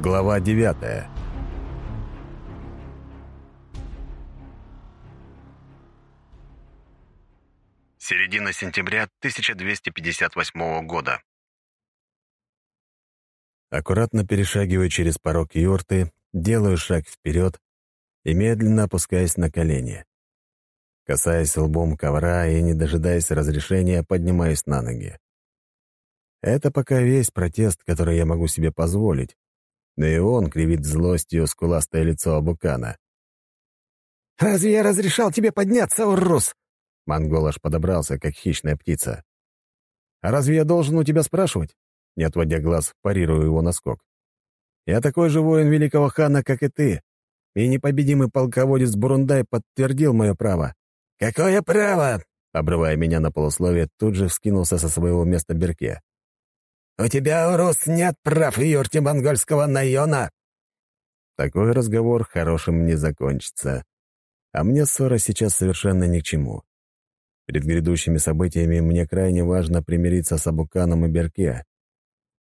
Глава 9 Середина сентября 1258 года. Аккуратно перешагивая через порог юрты, делаю шаг вперед и медленно опускаясь на колени. Касаясь лбом ковра и, не дожидаясь разрешения, поднимаюсь на ноги. Это пока весь протест, который я могу себе позволить, но и он кривит злостью скуластое лицо Абукана. «Разве я разрешал тебе подняться, Уррус?» Монгол аж подобрался, как хищная птица. «А разве я должен у тебя спрашивать?» Не отводя глаз, парирую его наскок. «Я такой же воин великого хана, как и ты, и непобедимый полководец Бурундай подтвердил мое право». «Какое право?» Обрывая меня на полусловие, тут же вскинулся со своего места Берке. «У тебя, Урус, нет прав юрте монгольского Найона!» Такой разговор хорошим не закончится. А мне ссора сейчас совершенно ни к чему. Перед грядущими событиями мне крайне важно примириться с Абуканом и Берке,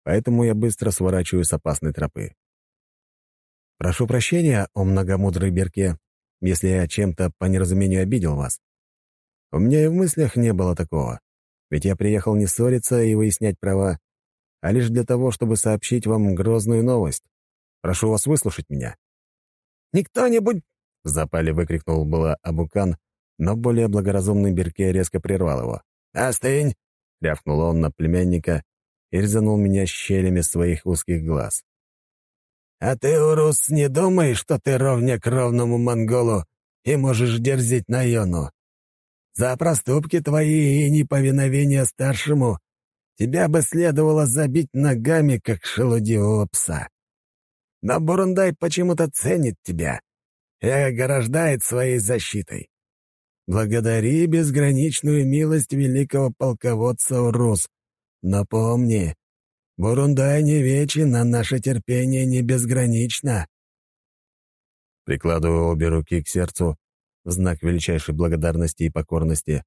поэтому я быстро сворачиваю с опасной тропы. «Прошу прощения, о многомудрый Берке, если я чем-то по неразумению обидел вас. У меня и в мыслях не было такого, ведь я приехал не ссориться и выяснять права, а лишь для того, чтобы сообщить вам грозную новость. Прошу вас выслушать меня». «Никто-нибудь...» — в запале выкрикнул было Абукан, но более благоразумный Берке резко прервал его. «Остынь!» — рявкнул он на племянника и резанул меня щелями своих узких глаз. «А ты, Урус, не думай, что ты ровня к ровному монголу и можешь дерзить на Йону. За проступки твои и неповиновение старшему тебя бы следовало забить ногами, как шелудивого пса. Но Бурундай почему-то ценит тебя и ограждает своей защитой. Благодари безграничную милость великого полководца Урус. Но помни, Бурундай не вечен, а наше терпение не безгранично. Прикладываю обе руки к сердцу в знак величайшей благодарности и покорности,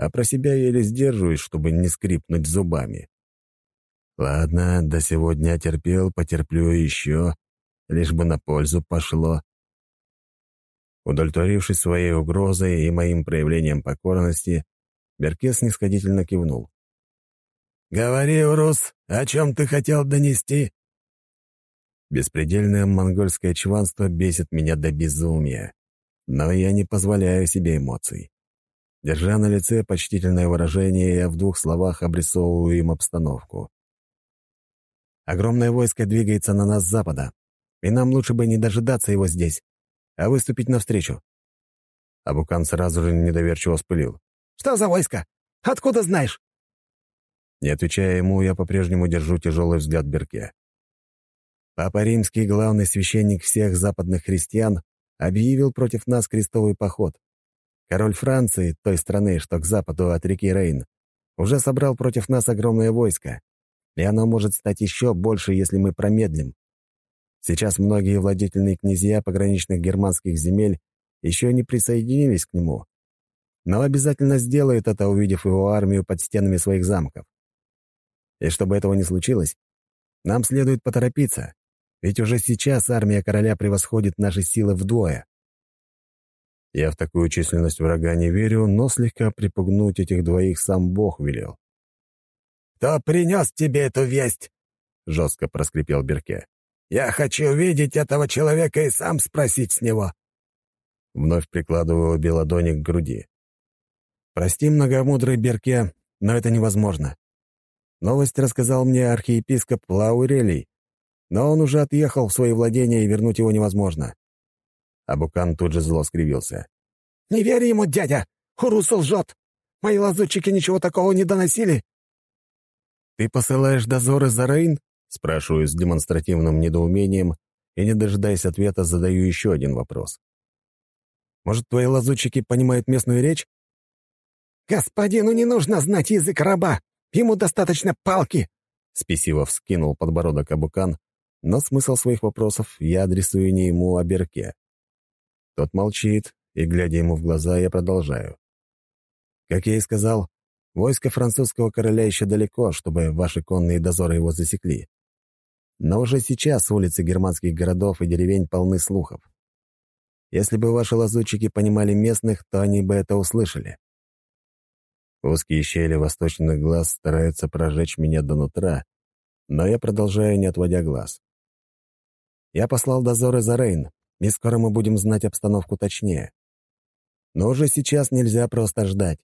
а про себя еле сдерживаюсь, чтобы не скрипнуть зубами. Ладно, до сегодня терпел, потерплю еще, лишь бы на пользу пошло. Удовлетворившись своей угрозой и моим проявлением покорности, Беркес снисходительно кивнул. «Говори, Урус, о чем ты хотел донести?» Беспредельное монгольское чванство бесит меня до безумия, но я не позволяю себе эмоций. Держа на лице почтительное выражение, я в двух словах обрисовываю им обстановку. Огромное войско двигается на нас с запада, и нам лучше бы не дожидаться его здесь, а выступить навстречу. Абукан сразу же недоверчиво вспылил. «Что за войско? Откуда знаешь?» Не отвечая ему, я по-прежнему держу тяжелый взгляд Берке. Папа Римский, главный священник всех западных христиан, объявил против нас крестовый поход. Король Франции, той страны, что к западу от реки Рейн, уже собрал против нас огромное войско, и оно может стать еще больше, если мы промедлим. Сейчас многие владетельные князья пограничных германских земель еще не присоединились к нему, но обязательно сделают это, увидев его армию под стенами своих замков. И чтобы этого не случилось, нам следует поторопиться, ведь уже сейчас армия короля превосходит наши силы вдвое. Я в такую численность врага не верю, но слегка припугнуть этих двоих сам Бог велел. «Кто принес тебе эту весть?» — жестко проскрипел Берке. «Я хочу видеть этого человека и сам спросить с него». Вновь прикладываю обе ладони к груди. «Прости, многомудрый Берке, но это невозможно. Новость рассказал мне архиепископ Лаурелий, но он уже отъехал в свои владения, и вернуть его невозможно. Абукан тут же зло скривился. «Не верь ему, дядя! Хурус лжет! Мои лазутчики ничего такого не доносили!» «Ты посылаешь дозоры за Рейн?» — спрашиваю с демонстративным недоумением и, не дожидаясь ответа, задаю еще один вопрос. «Может, твои лазутчики понимают местную речь?» «Господину не нужно знать язык раба!» Ему достаточно палки!» Спесиво вскинул подбородок Абукан, но смысл своих вопросов я адресую не ему, а Берке. Тот молчит, и, глядя ему в глаза, я продолжаю. Как я и сказал, войско французского короля еще далеко, чтобы ваши конные дозоры его засекли. Но уже сейчас улицы германских городов и деревень полны слухов. Если бы ваши лазутчики понимали местных, то они бы это услышали. Узкие щели восточных глаз стараются прожечь меня до нутра, но я продолжаю, не отводя глаз. Я послал дозоры за Рейн, и скоро мы будем знать обстановку точнее. Но уже сейчас нельзя просто ждать.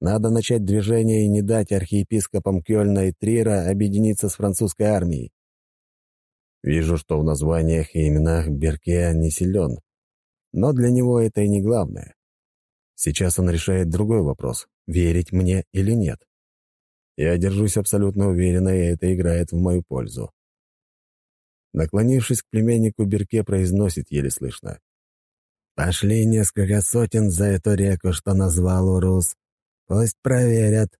Надо начать движение и не дать архиепископам Кёльна и Трира объединиться с французской армией. Вижу, что в названиях и именах Берке не силен, но для него это и не главное. Сейчас он решает другой вопрос — верить мне или нет. Я держусь абсолютно уверенно, и это играет в мою пользу. Наклонившись к племяннику, Берке произносит еле слышно. «Пошли несколько сотен за эту реку, что назвал Урус. Пусть проверят».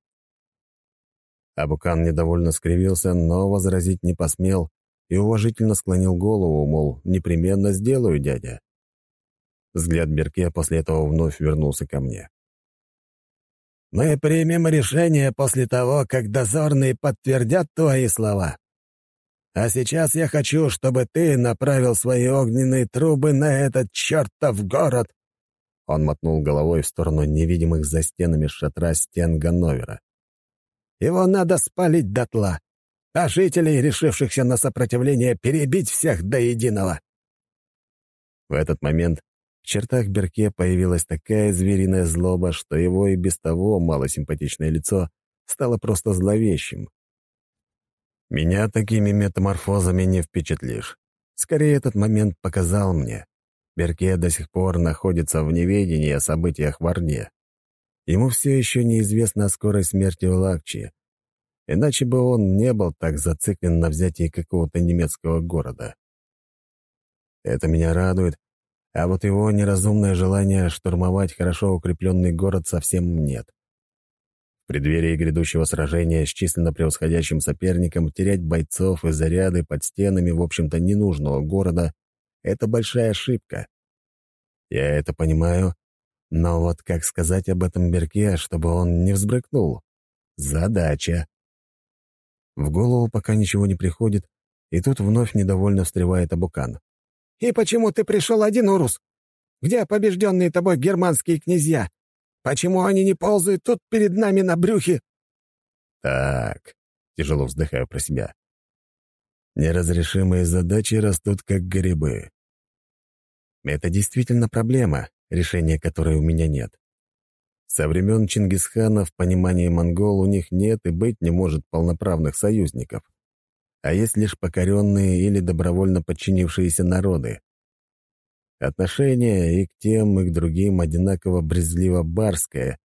Абукан недовольно скривился, но возразить не посмел и уважительно склонил голову, мол, непременно сделаю, дядя. Взгляд Берке после этого вновь вернулся ко мне. «Мы примем решение после того, как дозорные подтвердят твои слова. А сейчас я хочу, чтобы ты направил свои огненные трубы на этот чертов город!» Он мотнул головой в сторону невидимых за стенами шатра стен Ганновера. «Его надо спалить дотла, а жителей, решившихся на сопротивление, перебить всех до единого!» В этот момент в чертах Берке появилась такая звериная злоба, что его и без того малосимпатичное лицо стало просто зловещим. Меня такими метаморфозами не впечатлишь. Скорее, этот момент показал мне. Берке до сих пор находится в неведении о событиях в Орде. Ему все еще неизвестна скорость смерти Лакчи, иначе бы он не был так зациклен на взятии какого-то немецкого города. Это меня радует, а вот его неразумное желание штурмовать хорошо укрепленный город совсем нет. В преддверии грядущего сражения с численно превосходящим соперником терять бойцов и заряды под стенами, в общем-то, ненужного города — это большая ошибка. Я это понимаю, но вот как сказать об этом Берке, чтобы он не взбрыкнул? Задача. В голову пока ничего не приходит, и тут вновь недовольно встревает Абукан. «И почему ты пришел один, Урус? Где побежденные тобой германские князья? Почему они не ползают тут перед нами на брюхе?» «Так», — тяжело вздыхаю про себя. «Неразрешимые задачи растут как грибы. Это действительно проблема, решения которой у меня нет. Со времен Чингисхана в понимании монгол у них нет и быть не может полноправных союзников а есть лишь покоренные или добровольно подчинившиеся народы. Отношение и к тем, и к другим одинаково брезгливо-барское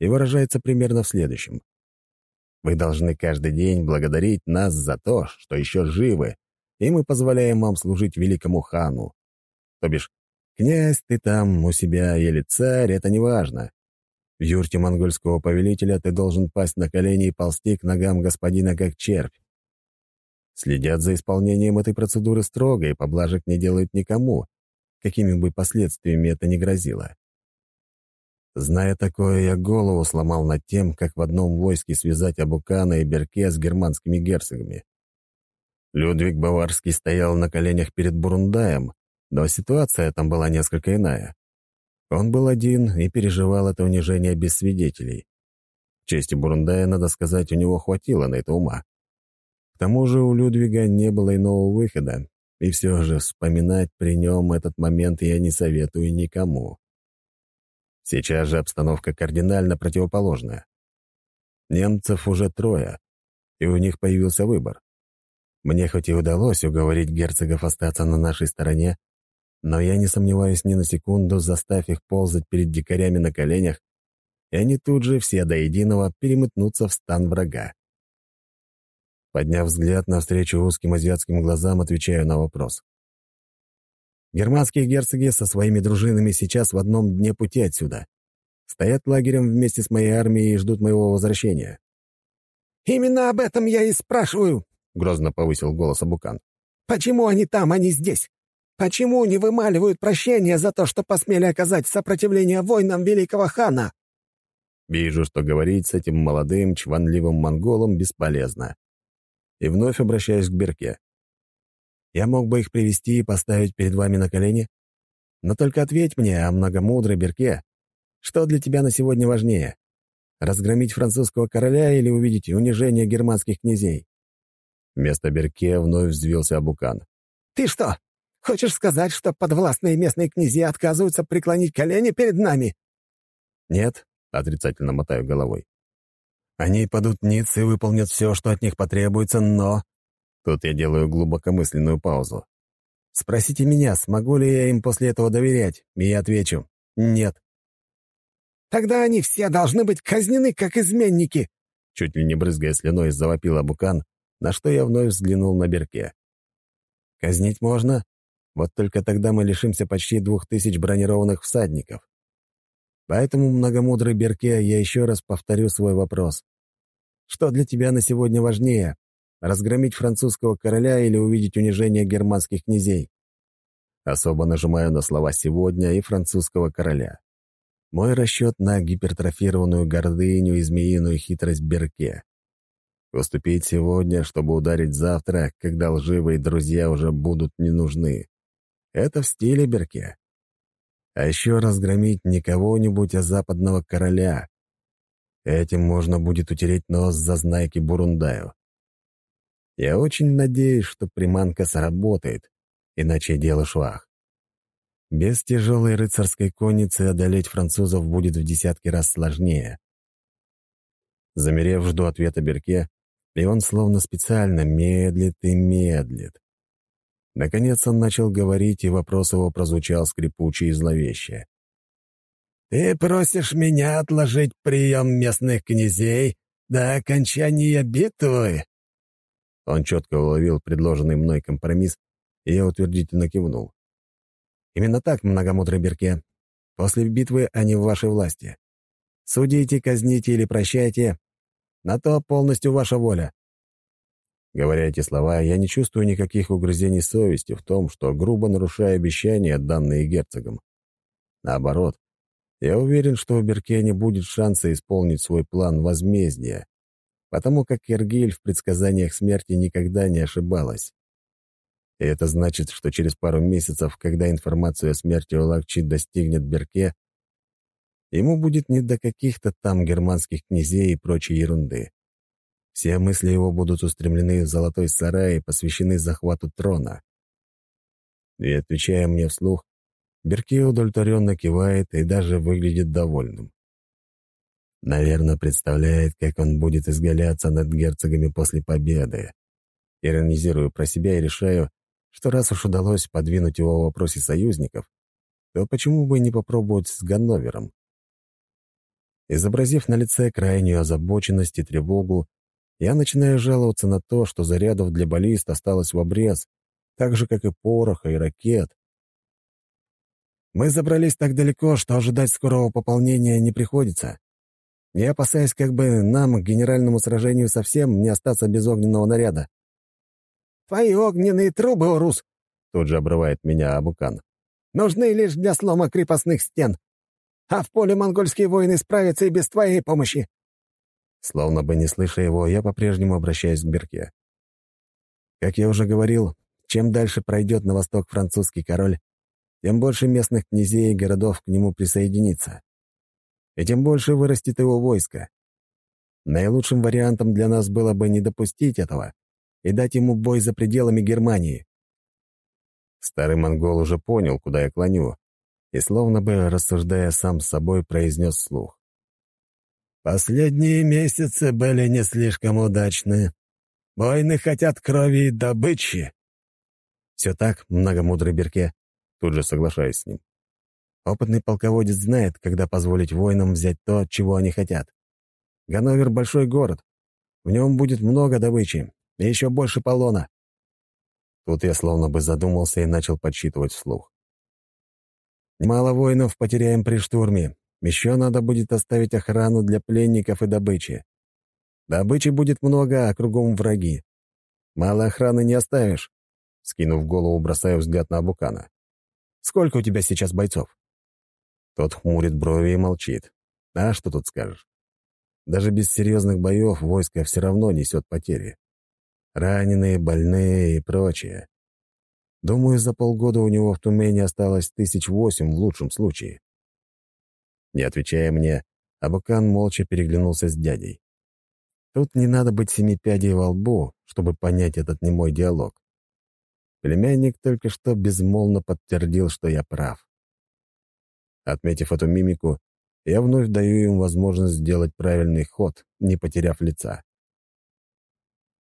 и выражается примерно в следующем. Вы должны каждый день благодарить нас за то, что еще живы, и мы позволяем вам служить великому хану. То бишь, князь ты там у себя или царь — это не важно. В юрте монгольского повелителя ты должен пасть на колени и ползти к ногам господина как червь. Следят за исполнением этой процедуры строго и поблажек не делают никому, какими бы последствиями это ни грозило. Зная такое, я голову сломал над тем, как в одном войске связать Абукана и Берке с германскими герцогами. Людвиг Баварский стоял на коленях перед Бурундаем, но ситуация там была несколько иная. Он был один и переживал это унижение без свидетелей. В чести Бурундая, надо сказать, у него хватило на это ума. К тому же у Людвига не было иного выхода, и все же вспоминать при нем этот момент я не советую никому. Сейчас же обстановка кардинально противоположная. Немцев уже трое, и у них появился выбор. Мне хоть и удалось уговорить герцогов остаться на нашей стороне, но я не сомневаюсь ни на секунду, заставь их ползать перед дикарями на коленях, и они тут же все до единого переметнутся в стан врага. Подняв взгляд навстречу узким азиатским глазам, отвечаю на вопрос. Германские герцоги со своими дружинами сейчас в одном дне пути отсюда. Стоят лагерем вместе с моей армией и ждут моего возвращения. «Именно об этом я и спрашиваю», — грозно повысил голос Абукан. «Почему они там, а не здесь? Почему не вымаливают прощения за то, что посмели оказать сопротивление воинам великого хана?» Вижу, что говорить с этим молодым, чванливым монголом бесполезно и вновь обращаюсь к Берке. Я мог бы их привести и поставить перед вами на колени. Но только ответь мне, о многомудрой Берке, что для тебя на сегодня важнее? Разгромить французского короля или увидеть унижение германских князей?» Вместо Берке вновь взвился Абукан. «Ты что, хочешь сказать, что подвластные местные князья отказываются преклонить колени перед нами?» «Нет», — отрицательно мотаю головой. «Они падут ниц и выполнят все, что от них потребуется, но...» Тут я делаю глубокомысленную паузу. «Спросите меня, смогу ли я им после этого доверять, и я отвечу «нет». Тогда они все должны быть казнены, как изменники!» Чуть ли не брызгая слюной, завопил Абукан, на что я вновь взглянул на Берке. «Казнить можно, вот только тогда мы лишимся почти двух тысяч бронированных всадников. Поэтому, многомудрый Берке, я еще раз повторю свой вопрос. Что для тебя на сегодня важнее, разгромить французского короля или увидеть унижение германских князей?» Особо нажимаю на слова «сегодня» и «французского короля». Мой расчет на гипертрофированную гордыню и змеиную хитрость Берке. Уступить сегодня, чтобы ударить завтра, когда лживые друзья уже будут не нужны. Это в стиле Берке. А еще разгромить не кого-нибудь, а западного короля. Этим можно будет утереть нос за знайки Бурундаю. Я очень надеюсь, что приманка сработает, иначе дело швах. Без тяжелой рыцарской конницы одолеть французов будет в десятки раз сложнее. Замерев, жду ответа Берке, и он словно специально медлит и медлит. Наконец он начал говорить, и вопрос его прозвучал скрипуче и зловеще. «Ты просишь меня отложить прием местных князей до окончания битвы?» Он четко уловил предложенный мной компромисс, и я утвердительно кивнул. Именно так, многомудрый Берке. После битвы они в вашей власти. Судите, казните или прощайте. На то полностью ваша воля. Говоря эти слова, я не чувствую никаких угрызений совести в том, что грубо нарушаю обещания, данные герцогам. Наоборот, я уверен, что у Берке не будет шанса исполнить свой план возмездия, потому как Киргиль в предсказаниях смерти никогда не ошибалась. И это значит, что через пару месяцев, когда информация о смерти Улакчи достигнет Берке, ему будет не до каких-то там германских князей и прочей ерунды. Все мысли его будут устремлены в золотой сарай и посвящены захвату трона. И, отвечая мне вслух, Берке удовлетворенно кивает и даже выглядит довольным. Наверное, представляет, как он будет изгаляться над герцогами после победы. Иронизирую про себя и решаю, что раз уж удалось подвинуть его в вопросе союзников, то почему бы не попробовать с Ганновером? Изобразив на лице крайнюю озабоченность и тревогу, я начинаю жаловаться на то, что зарядов для баллист осталось в обрез, так же, как и пороха и ракет. Мы забрались так далеко, что ожидать скорого пополнения не приходится. Я опасаюсь, как бы нам к генеральному сражению совсем не остаться без огненного наряда. Твои огненные трубы, Урус!» Тут же обрывает меня Абукан. «Нужны лишь для слома крепостных стен. А в поле монгольские воины справятся и без твоей помощи». Словно бы не слыша его, я по-прежнему обращаюсь к Берке. Как я уже говорил, чем дальше пройдет на восток французский король, тем больше местных князей и городов к нему присоединится. И тем больше вырастет его войско. Наилучшим вариантом для нас было бы не допустить этого и дать ему бой за пределами Германии. Старый монгол уже понял, куда я клоню, и, словно бы рассуждая сам с собой, произнес слух. «Последние месяцы были не слишком удачны. Войны хотят крови и добычи». «Все так, многомудрый Берке», — тут же соглашаюсь с ним. Опытный полководец знает, когда позволить воинам взять то, чего они хотят. Ганновер — большой город. В нем будет много добычи, и еще больше полона. Тут я словно бы задумался и начал подсчитывать вслух. Мало воинов потеряем при штурме. Еще надо будет оставить охрану для пленников и добычи. Добычи будет много, а кругом враги. Мало охраны не оставишь. Скинув голову, бросаю взгляд на Абукана. «Сколько у тебя сейчас бойцов?» Тот хмурит брови и молчит. «А что тут скажешь? Даже без серьезных боев войско все равно несет потери раненые, больные и прочее. Думаю, за полгода у него в Тумени осталось тысяч восемь в лучшем случае. Не отвечая мне, Абукан молча переглянулся с дядей. Тут не надо быть семи пядей во лбу, чтобы понять этот немой диалог. Племянник только что безмолвно подтвердил, что я прав. Отметив эту мимику, я вновь даю им возможность сделать правильный ход, не потеряв лица.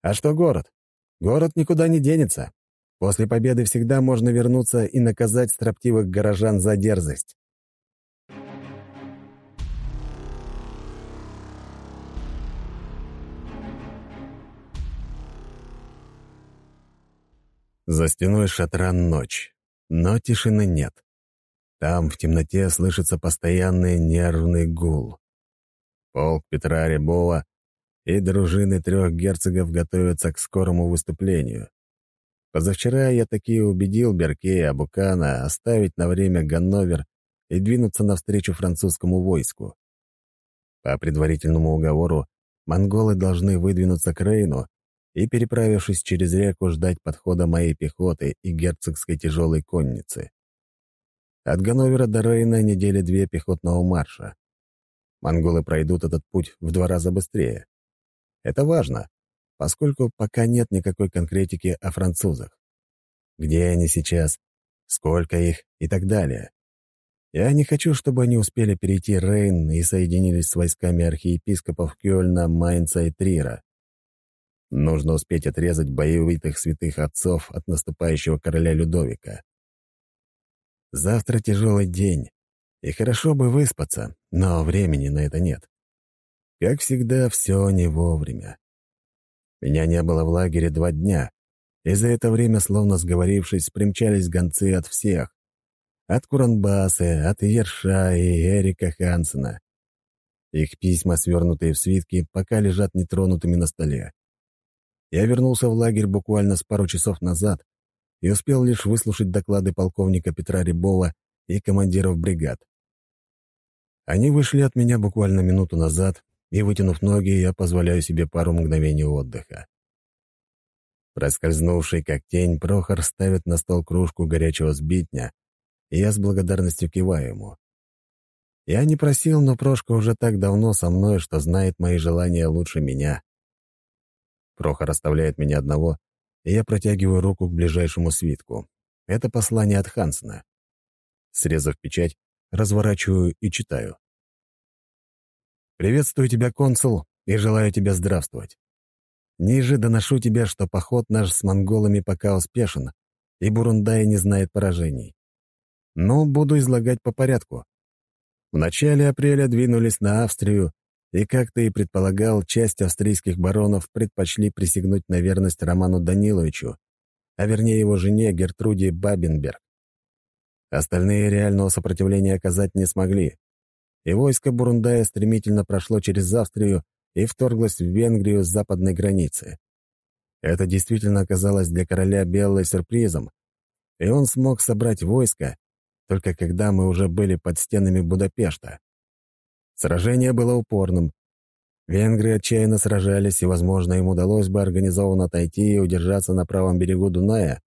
А что город? Город никуда не денется. После победы всегда можно вернуться и наказать строптивых горожан за дерзость. За стеной шатра ночь, но тишины нет. Там в темноте слышится постоянный нервный гул. Полк Петра Рябова и дружины трех герцогов готовятся к скорому выступлению. Позавчера я таки убедил Берке и Абукана оставить на время Ганновер и двинуться навстречу французскому войску. По предварительному уговору, монголы должны выдвинуться к Рейну и, переправившись через реку, ждать подхода моей пехоты и герцогской тяжелой конницы. От Ганновера до Рейна недели две пехотного марша. Монголы пройдут этот путь в два раза быстрее. Это важно, поскольку пока нет никакой конкретики о французах. Где они сейчас, сколько их и так далее. Я не хочу, чтобы они успели перейти Рейн и соединились с войсками архиепископов Кёльна, Майнца и Трира. Нужно успеть отрезать боевитых святых отцов от наступающего короля Людовика. Завтра тяжелый день, и хорошо бы выспаться, но времени на это нет. Как всегда, все не вовремя. Меня не было в лагере два дня, и за это время, словно сговорившись, примчались гонцы от всех. От Куранбасы, от Ерша и Эрика Хансена. Их письма, свернутые в свитки, пока лежат нетронутыми на столе. Я вернулся в лагерь буквально с пару часов назад и успел лишь выслушать доклады полковника Петра Рябова и командиров бригад. Они вышли от меня буквально минуту назад, и, вытянув ноги, я позволяю себе пару мгновений отдыха. Проскользнувший как тень, Прохор ставит на стол кружку горячего сбитня, и я с благодарностью киваю ему. Я не просил, но Прошка уже так давно со мной, что знает мои желания лучше меня. Прохор оставляет меня одного, и я протягиваю руку к ближайшему свитку. Это послание от Хансена. Срезав печать, разворачиваю и читаю. «Приветствую тебя, консул, и желаю тебе здравствовать. Ниже доношу тебе, что поход наш с монголами пока успешен, и Бурундай не знает поражений. Но буду излагать по порядку. В начале апреля двинулись на Австрию, и, как ты и предполагал, часть австрийских баронов предпочли присягнуть на верность Роману Даниловичу, а вернее его жене Гертруде Бабенберг. Остальные реального сопротивления оказать не смогли, и войско Бурундая стремительно прошло через Австрию и вторглось в Венгрию с западной границы. Это действительно оказалось для короля белым сюрпризом, и он смог собрать войско, только когда мы уже были под стенами Будапешта. Сражение было упорным. Венгры отчаянно сражались, и, возможно, им удалось бы организованно отойти и удержаться на правом берегу Дуная,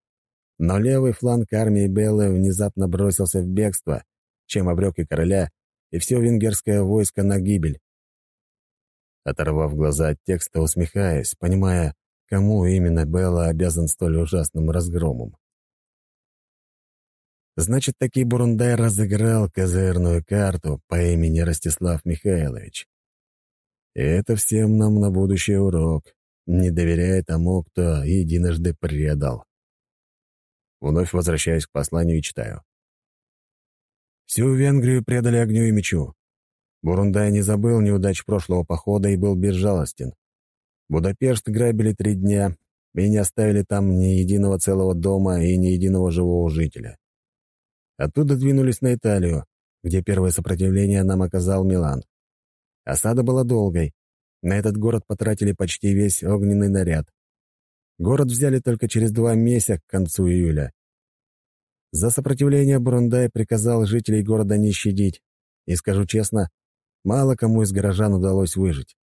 но левый фланг армии Беллы внезапно бросился в бегство, чем обрек и короля, и все венгерское войско на гибель. Оторвав глаза от текста, усмехаясь, понимая, кому именно Белла обязан столь ужасным разгромом. Значит, таки Бурундай разыграл козырную карту по имени Ростислав Михайлович. И это всем нам на будущий урок. Не доверяй тому, кто единожды предал. Вновь возвращаюсь к посланию и читаю. Всю Венгрию предали огню и мечу. Бурундай не забыл неудач прошлого похода и был безжалостен. Будапешт грабили три дня и не оставили там ни единого целого дома и ни единого живого жителя. Оттуда двинулись на Италию, где первое сопротивление нам оказал Милан. Осада была долгой. На этот город потратили почти весь огненный наряд. Город взяли только через два месяца к концу июля. За сопротивление Бурундай приказал жителей города не щадить, и, скажу честно, мало кому из горожан удалось выжить.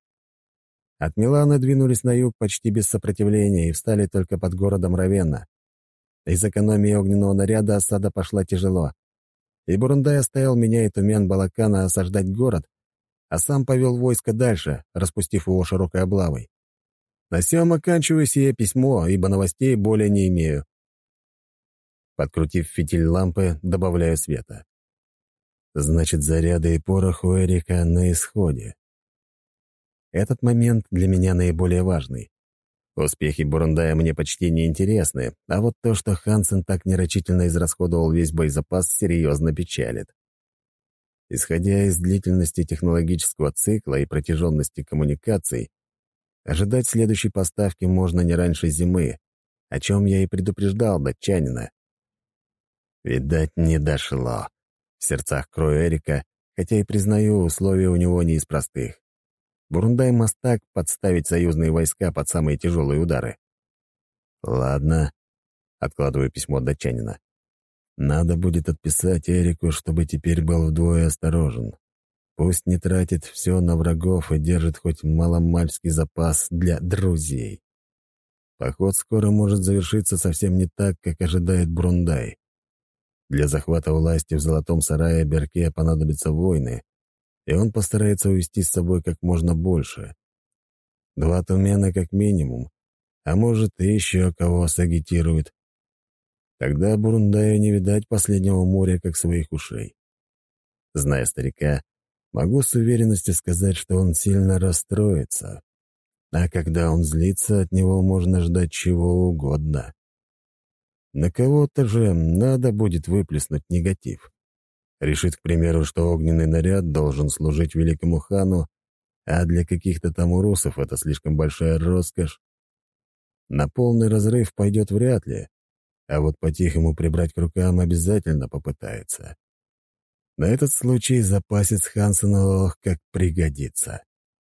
От Милана двинулись на юг почти без сопротивления и встали только под городом Равенна. Из экономии огненного наряда осада пошла тяжело. И Бурундай оставил меня и Тумян Балакана осаждать город, а сам повел войско дальше, распустив его широкой облавой. На сём оканчиваю сие письмо, ибо новостей более не имею. Подкрутив фитиль лампы, добавляю света. Значит, заряды и порох у Эрика на исходе. Этот момент для меня наиболее важный. Успехи Бурундая мне почти не интересны, а вот то, что Хансен так нерочительно израсходовал весь боезапас, серьезно печалит. Исходя из длительности технологического цикла и протяженности коммуникаций, ожидать следующей поставки можно не раньше зимы, о чем я и предупреждал датчанина. Видать, не дошло. В сердцах крою Эрика, хотя и признаю, условия у него не из простых. Бурундай мастак подставить союзные войска под самые тяжелые удары. Ладно, откладываю письмо датчанина. Надо будет отписать Эрику, чтобы теперь был вдвое осторожен. Пусть не тратит все на врагов и держит хоть маломальский запас для друзей. Поход скоро может завершиться совсем не так, как ожидает Брундай. Для захвата власти в Золотом Сарае Берке понадобятся войны, и он постарается увести с собой как можно больше. Два тумена как минимум, а может, и еще кого сагитирует. Тогда Бурундаю не видать последнего моря, как своих ушей. Зная старика, могу с уверенностью сказать, что он сильно расстроится. А когда он злится, от него можно ждать чего угодно. На кого-то же надо будет выплеснуть негатив. Решит, к примеру, что огненный наряд должен служить великому хану, а для каких-то там урусов это слишком большая роскошь. На полный разрыв пойдет вряд ли, а вот по-тихому прибрать к рукам обязательно попытается. На этот случай запасец Хансена ох как пригодится.